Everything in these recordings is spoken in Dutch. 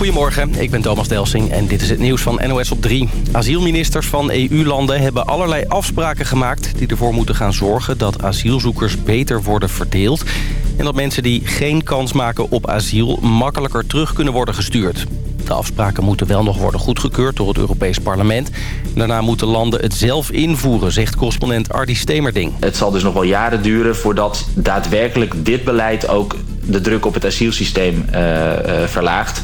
Goedemorgen, ik ben Thomas Delsing en dit is het nieuws van NOS op 3. Asielministers van EU-landen hebben allerlei afspraken gemaakt... die ervoor moeten gaan zorgen dat asielzoekers beter worden verdeeld... en dat mensen die geen kans maken op asiel makkelijker terug kunnen worden gestuurd. De afspraken moeten wel nog worden goedgekeurd door het Europees Parlement. Daarna moeten landen het zelf invoeren, zegt correspondent Ardi Stemerding. Het zal dus nog wel jaren duren voordat daadwerkelijk dit beleid ook de druk op het asielsysteem uh, uh, verlaagt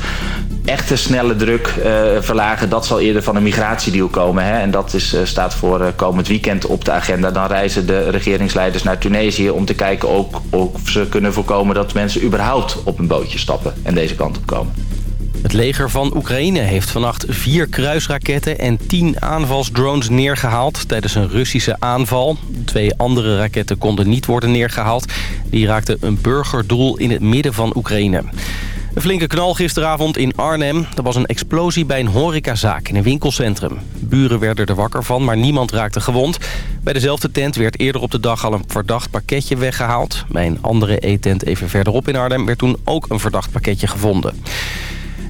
echte snelle druk uh, verlagen, dat zal eerder van een migratiedeal komen. Hè? En dat is, staat voor komend weekend op de agenda. Dan reizen de regeringsleiders naar Tunesië om te kijken ook of ze kunnen voorkomen dat mensen überhaupt op een bootje stappen en deze kant op komen. Het leger van Oekraïne heeft vannacht vier kruisraketten en tien aanvalsdrones neergehaald tijdens een Russische aanval. Twee andere raketten konden niet worden neergehaald. Die raakten een burgerdoel in het midden van Oekraïne. Een flinke knal gisteravond in Arnhem. Er was een explosie bij een horecazaak in een winkelcentrum. Buren werden er wakker van, maar niemand raakte gewond. Bij dezelfde tent werd eerder op de dag al een verdacht pakketje weggehaald. Bij een andere eetent even verderop in Arnhem werd toen ook een verdacht pakketje gevonden.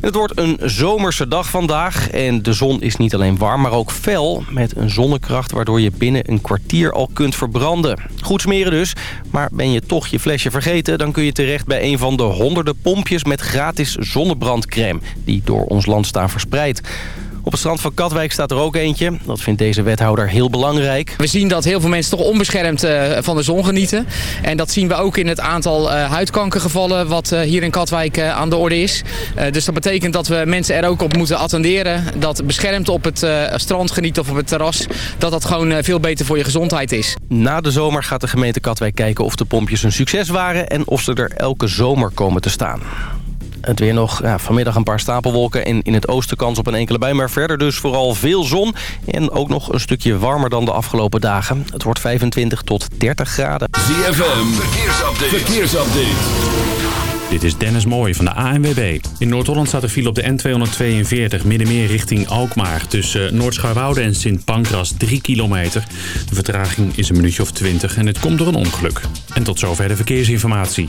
Het wordt een zomerse dag vandaag en de zon is niet alleen warm, maar ook fel... met een zonnekracht waardoor je binnen een kwartier al kunt verbranden. Goed smeren dus, maar ben je toch je flesje vergeten... dan kun je terecht bij een van de honderden pompjes met gratis zonnebrandcrème... die door ons land staan verspreid. Op het strand van Katwijk staat er ook eentje. Dat vindt deze wethouder heel belangrijk. We zien dat heel veel mensen toch onbeschermd uh, van de zon genieten. En dat zien we ook in het aantal uh, huidkankergevallen wat uh, hier in Katwijk aan de orde is. dus dat betekent dat we mensen er ook op moeten attenderen. Dat beschermd op het strand genieten of op het terras... dat dat gewoon veel beter voor je gezondheid is. Na de zomer gaat de gemeente Katwijk kijken of de pompjes een succes waren... en of ze er elke zomer komen te staan. Het weer nog ja, vanmiddag een paar stapelwolken en in het oosten kans op een enkele bui. Maar verder dus vooral veel zon en ook nog een stukje warmer dan de afgelopen dagen. Het wordt 25 tot 30 graden. ZFM, verkeersupdate. verkeersupdate. Dit is Dennis Mooij van de ANWB. In Noord-Holland staat er file op de N242 middenmeer richting Alkmaar. Tussen Noord-Scharwoude en Sint Pancras 3 kilometer. De vertraging is een minuutje of 20 en het komt door een ongeluk. En tot zover de verkeersinformatie.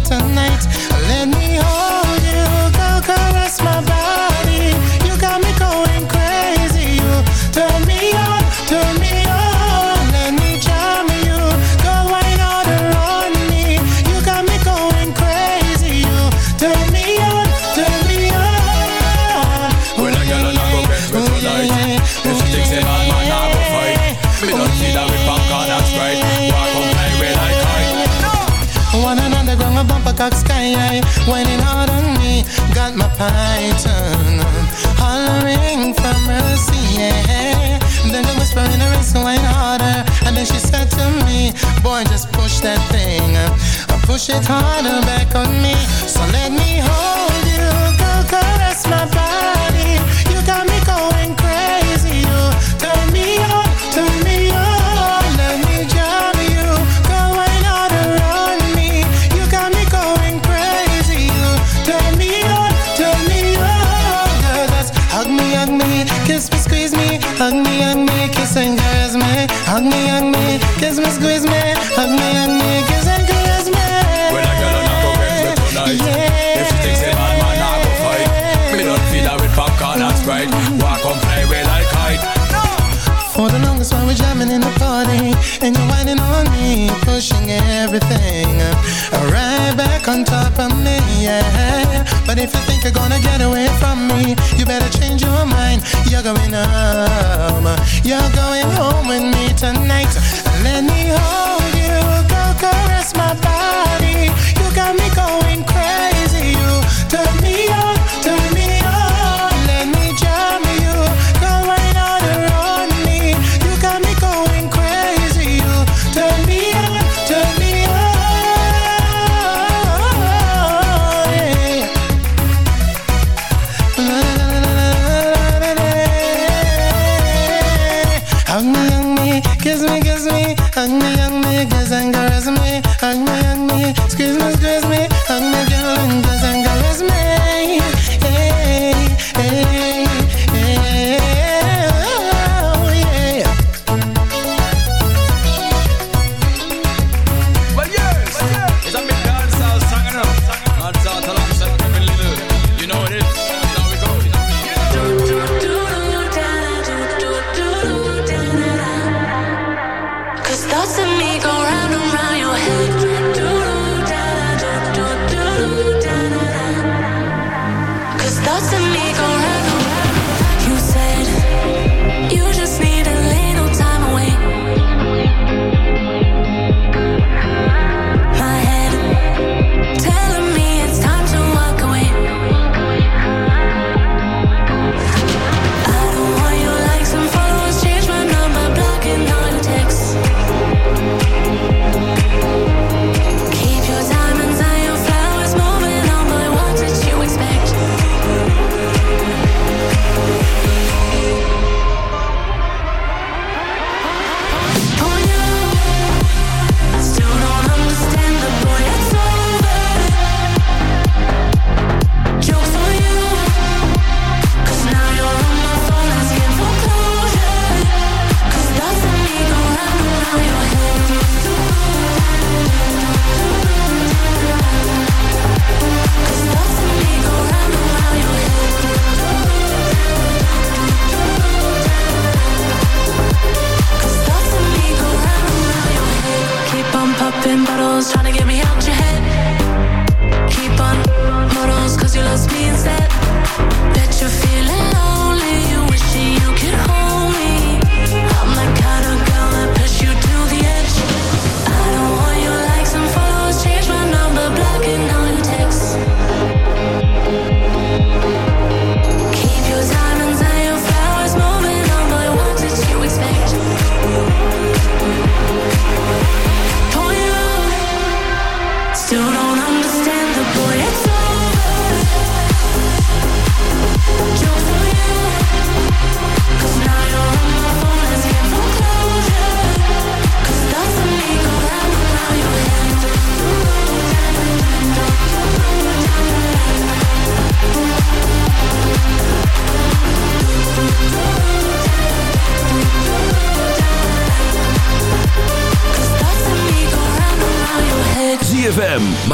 Tonight. Push it harder back on me. So let me hold you Go caress my body. You got me going crazy You turn me on, turn me on. Let me jam you Go wine harder on me? You got me going crazy You turn me on, turn me on. Girl, just hug me, hug me Kiss me, squeeze me. Hug me, hug me Kiss and caress me. Hug me, hug me Kiss me, squeeze me love.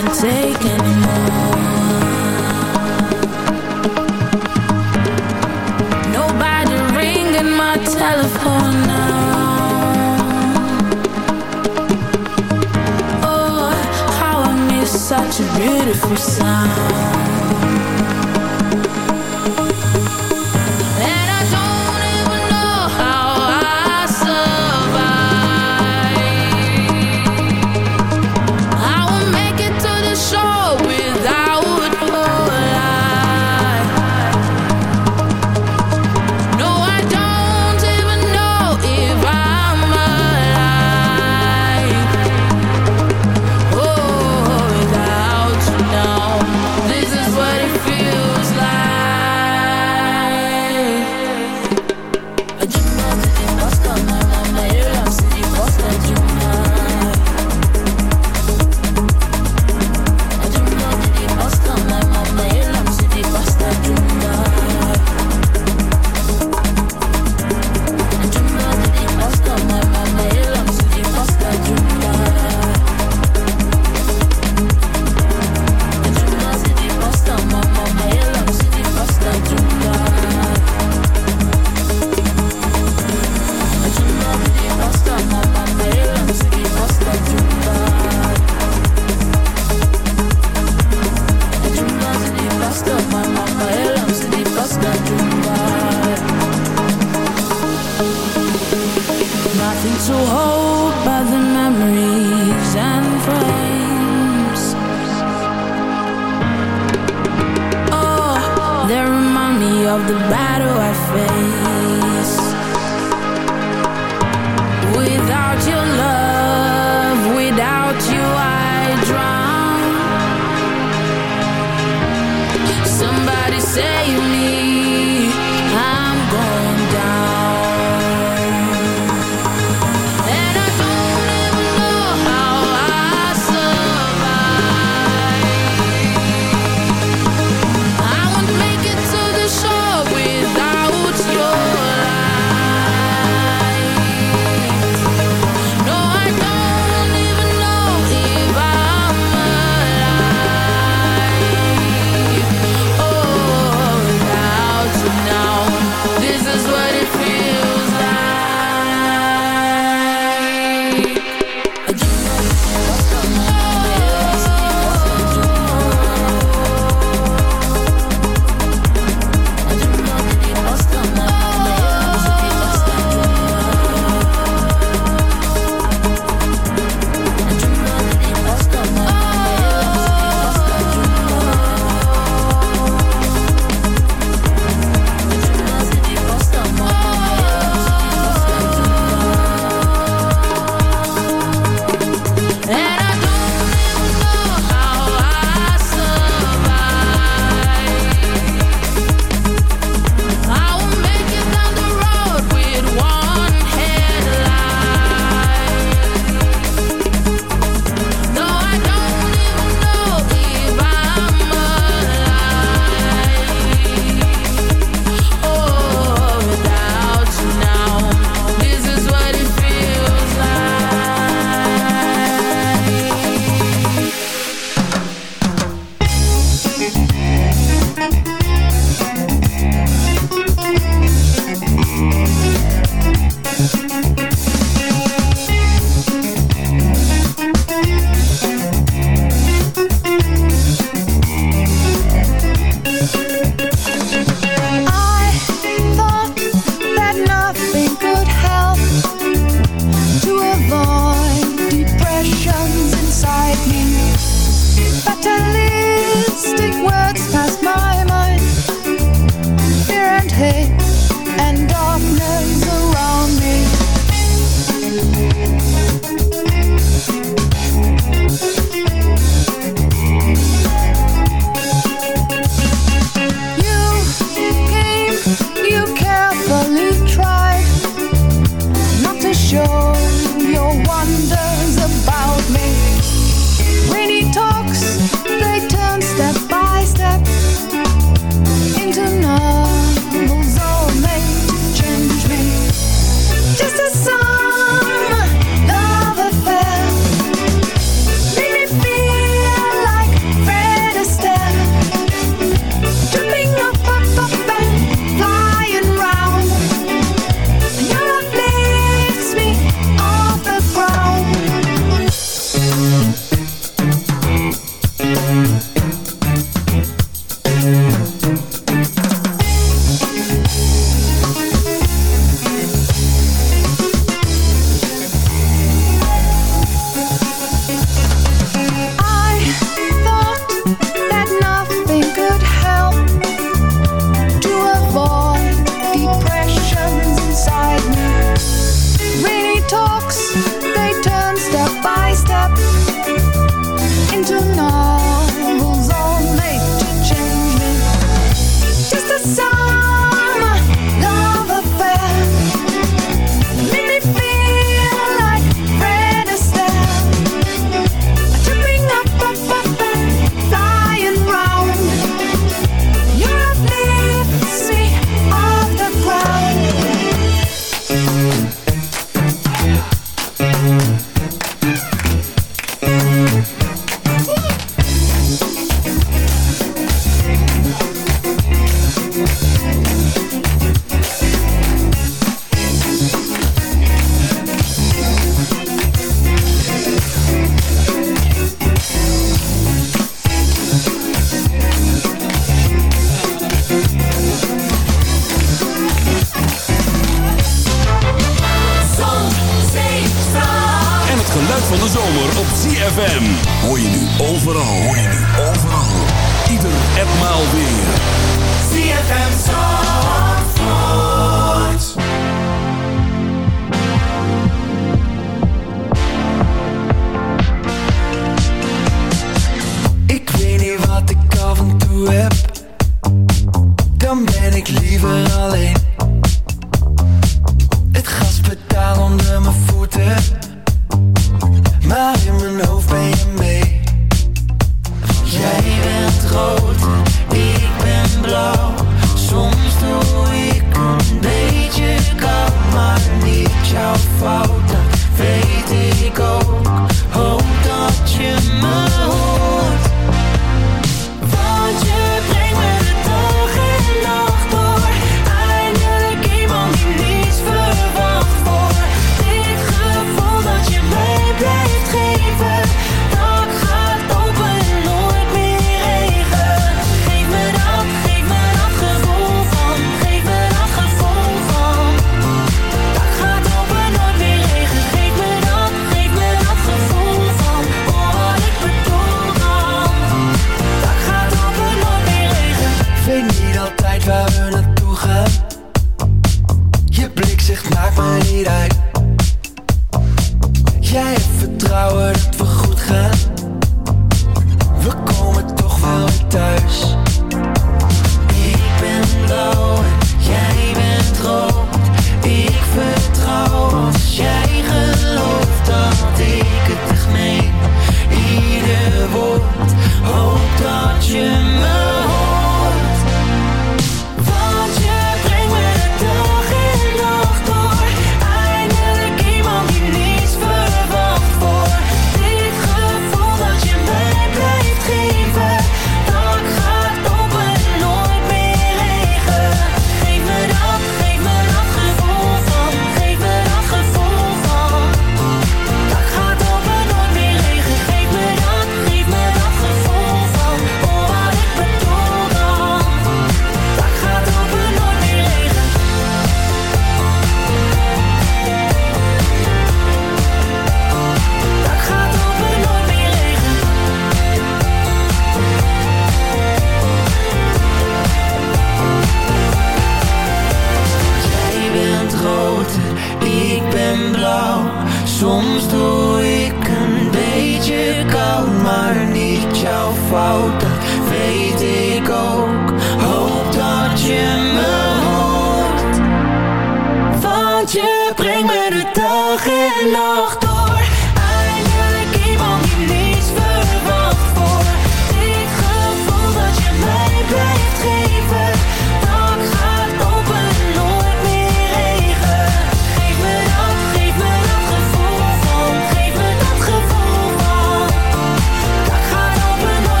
can take anymore. Nobody ringing my telephone now. Oh, how I miss such a beautiful sound.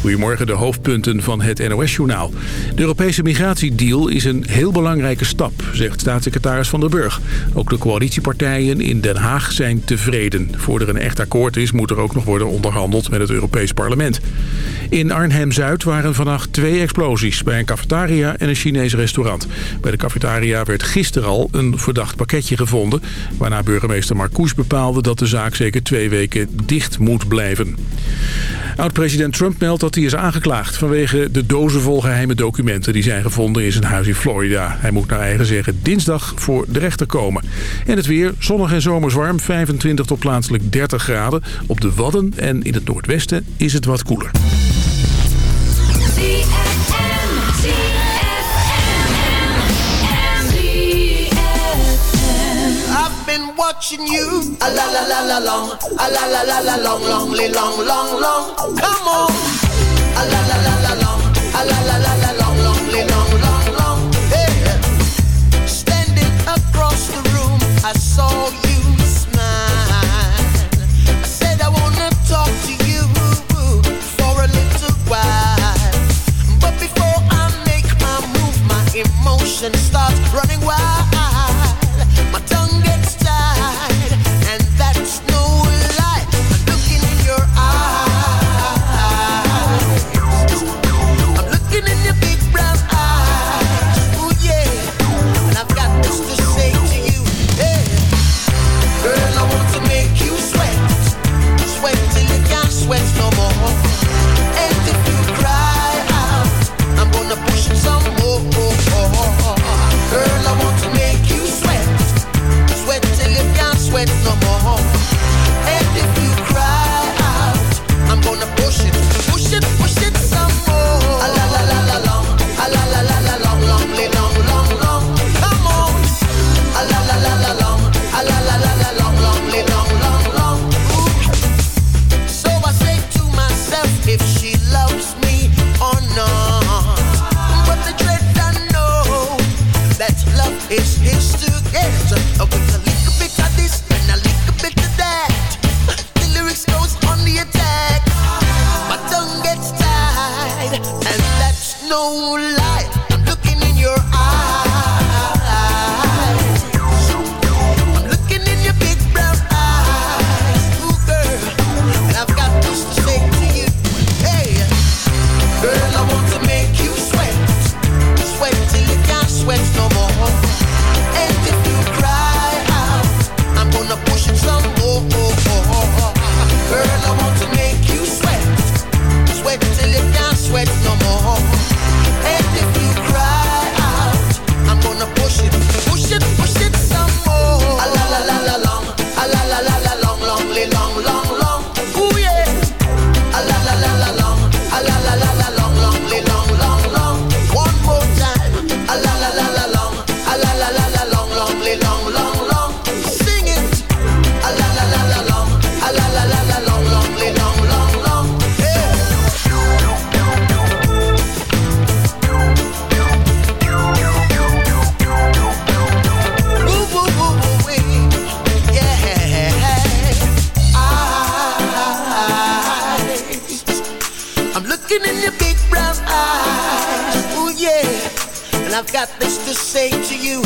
Goedemorgen, de hoofdpunten van het NOS-journaal. De Europese migratiedeal is een heel belangrijke stap, zegt staatssecretaris Van der Burg. Ook de coalitiepartijen in Den Haag zijn tevreden. Voor er een echt akkoord is, moet er ook nog worden onderhandeld met het Europees Parlement. In Arnhem-Zuid waren vannacht twee explosies bij een cafetaria en een Chinees restaurant. Bij de cafetaria werd gisteren al een verdacht pakketje gevonden... waarna burgemeester Marcouch bepaalde dat de zaak zeker twee weken dicht moet blijven. Oud-president Trump meldt dat hij is aangeklaagd vanwege de dozen vol geheime documenten die zijn gevonden in zijn huis in Florida. Hij moet naar eigen zeggen dinsdag voor de rechter komen. En het weer, zonnig en zomers warm, 25 tot plaatselijk 30 graden. Op de Wadden en in het noordwesten is het wat koeler. I've been watching you a la la la la long, a la la la la long, long, long, long, long. Come on, a la la la la long, a la la la la long, long, long, long, standing across the room, I saw you smile. I said I wanna talk to you for a little while, emotion starts running wild. My tongue got this to say to you.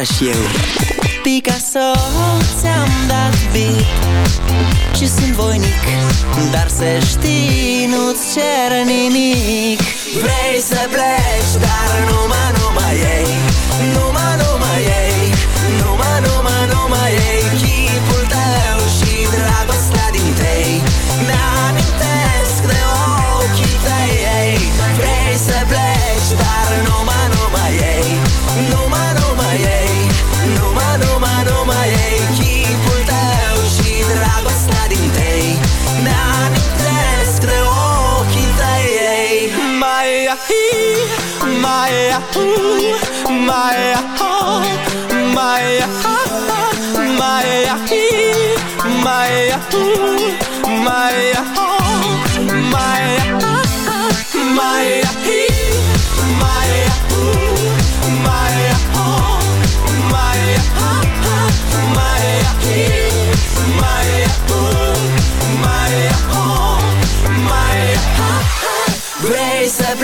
afară și eu Picasso, ți-am dat beat Și sunt voinic Dar să știi, nu-ți cer nimic Vrei să pleci? place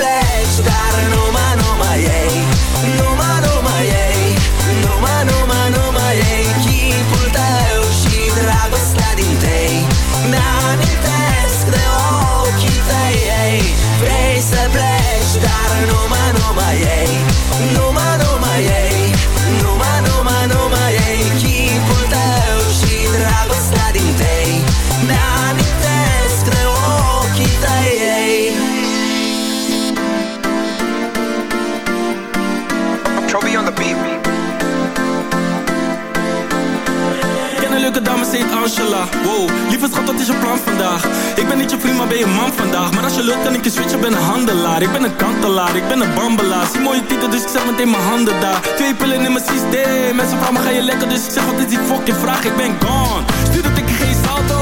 maar ben je man vandaag? Maar als je lukt, kan ik je switchen, ben een handelaar. Ik ben een kantelaar, ik ben een bambelaar. Zie mooie titel, dus ik zet meteen mijn handen daar. Twee pillen in mijn systeem. Mensen vragen ga je lekker? Dus ik zeg, wat is die fucking vraag? Ik ben gone. Stuur dat ik geen salto.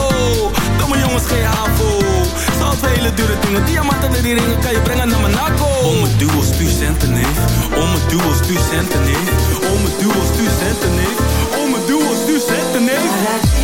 Domme jongens, geen havo. Voor hele dure dingen. Diamanten en die ringen kan je brengen naar Monaco Om het duo, stuur centen, neef Om het duo, stuur centen, neef Om het duo, stuur centen, neef Om het duo, stuur centen, neef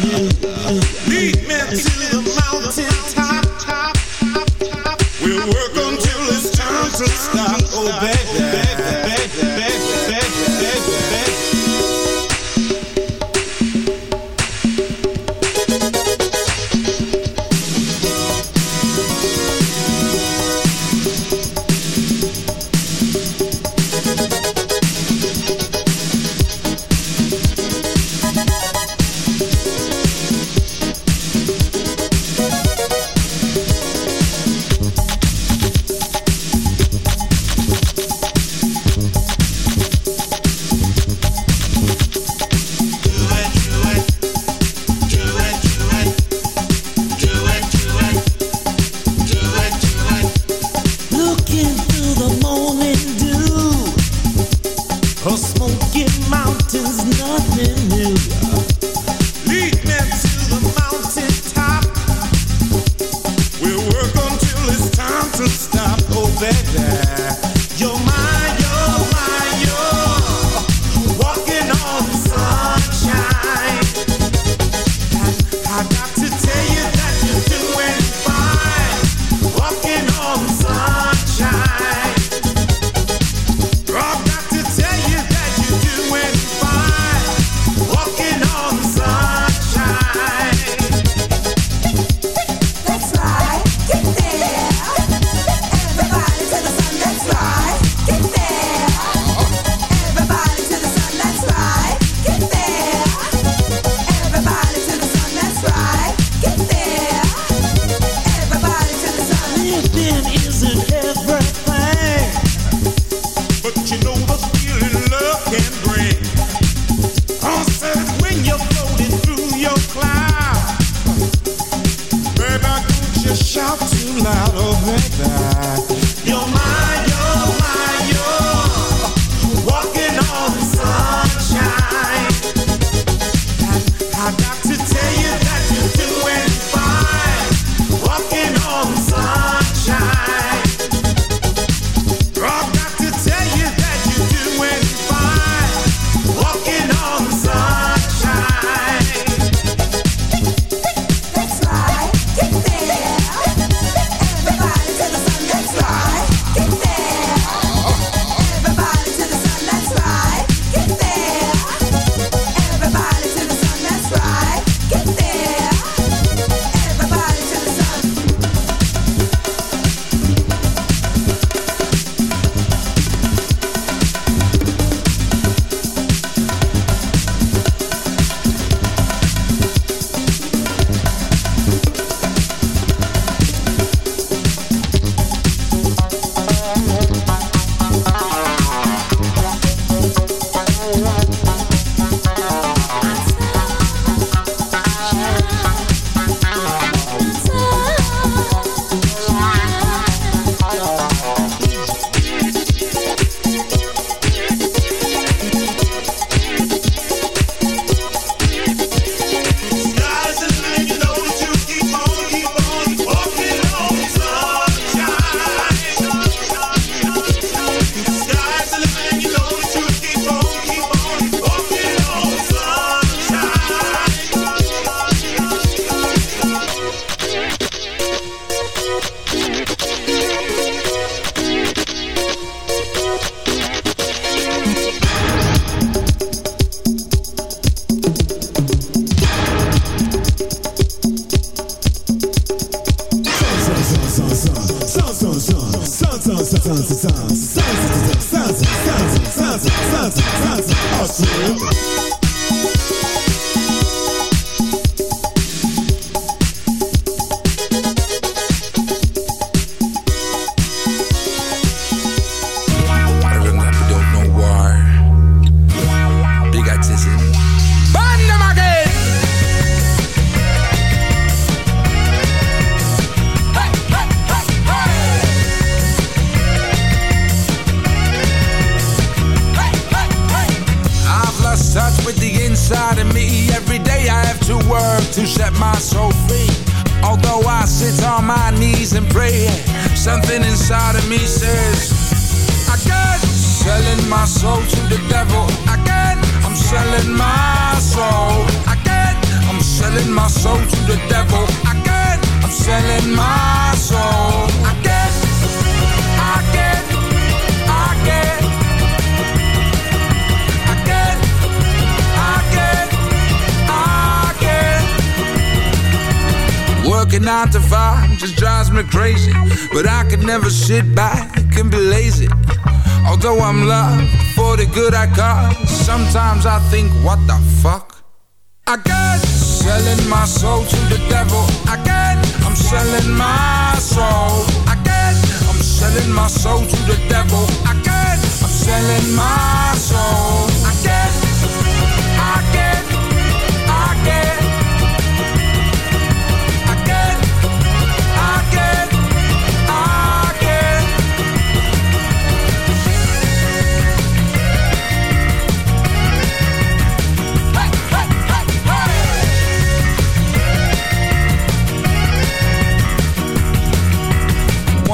Too loud, oh baby.